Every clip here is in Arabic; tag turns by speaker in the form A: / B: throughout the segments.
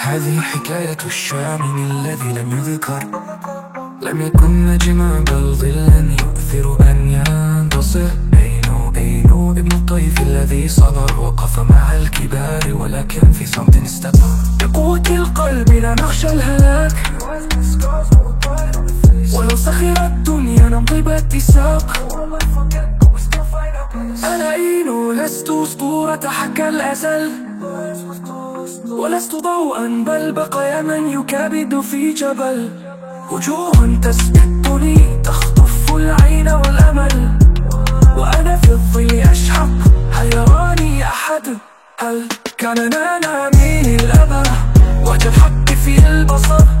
A: هذه حكاية الشامن الذي لم يذكر. لم يكن نجما بل ظلا يؤثر أن ينتصر. أينو أينو ابن الطيف الذي صبر وقف مع الكبار ولكن في صمت استبر بقوة القلب لا نخشى الهلاك. ولو سخر الدنيا نمضي باتساق أنا إينو لست أسطورة حكى الأزل. ولست ضوءا بل بقى من يكابد في جبل. وجوه تسبقني تخطف العين والأمل. وأنا في الظل أشحق هل يراني أحد؟ هل كان نانا من الأبى؟ وجه الحق في البصر.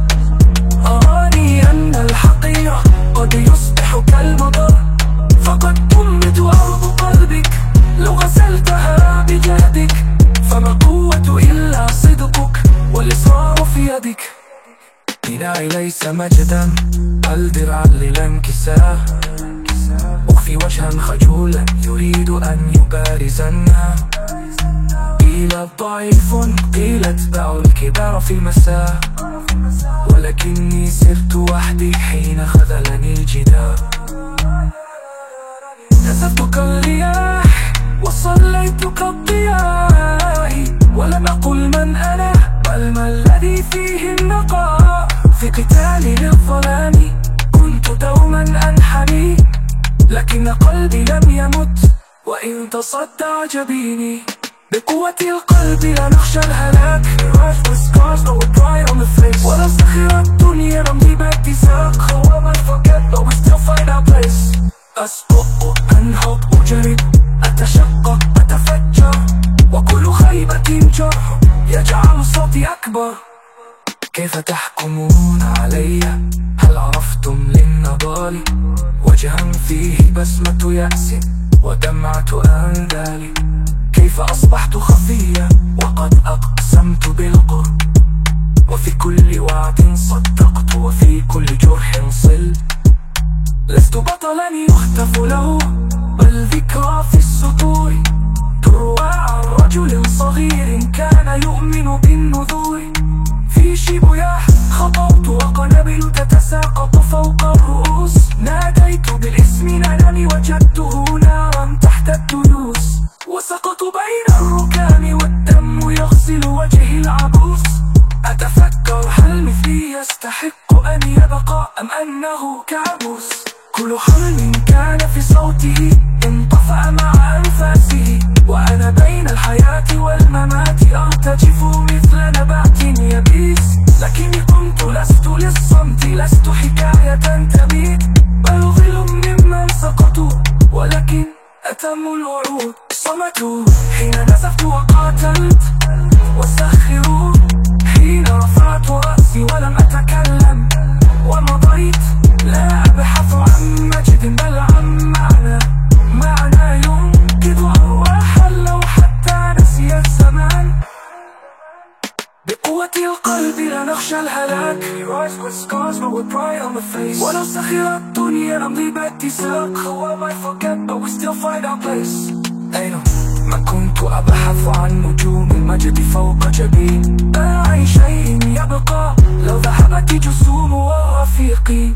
A: بناء ليس مجدا. بل درعا للانكسار أخفي وجها خجولا يريد أن يبارزنا. قيل ضعيف قيل أتبع الكبار في المساء ولكني سرت وحدي حين خذلني الجدار. نزفت كالرياح قتالي للظلام كنت دوما أنحني لكن قلبي لم يمت. وإن تصدع جبيني. بقوة القلب لا نخشى الهلاك. Mirage with scars but with pride on the face. ولا كيف تحكمون علي؟ هل عرفتم للنضال؟ وجها فيه بسمة يأس ودمعة أنذال كيف أصبحت خفيا وقد أقسمت بالقرب وفي كل وعد صدقت وفي كل جرح صل. لست بطلا يختف له بل ذكرى في السطور. وقنابل تتساقط فوق الرؤوس. ناديت بالاسم ناداني وجدته نارا تحت الديوس. وسقط بين الركام والدم يغسل وجهي العبوس. أتفكر هل مثلي يستحق أن يبقى أم أنه كابوس كل حلم كان في صوته انطفأ مع أنفاسه صمتوا حين نزفت وقاتلت وسخروا حين رفعت رأسي ولم أتكلم ومضيت. لا أبحث عن مجد بل عن معنى. معنى ينقذ أرواحا لو حتى نسي الزمان. بقوة القلب لا نخشى الهلاك. ولو سخر الدنيا نمضي باتساق. How am I forget but we still find our place? أين ما كنت أبحث عن نجوم المجد فوق جبين عن شيء يبقى؟ لو ذهبت جسوم ورفيقي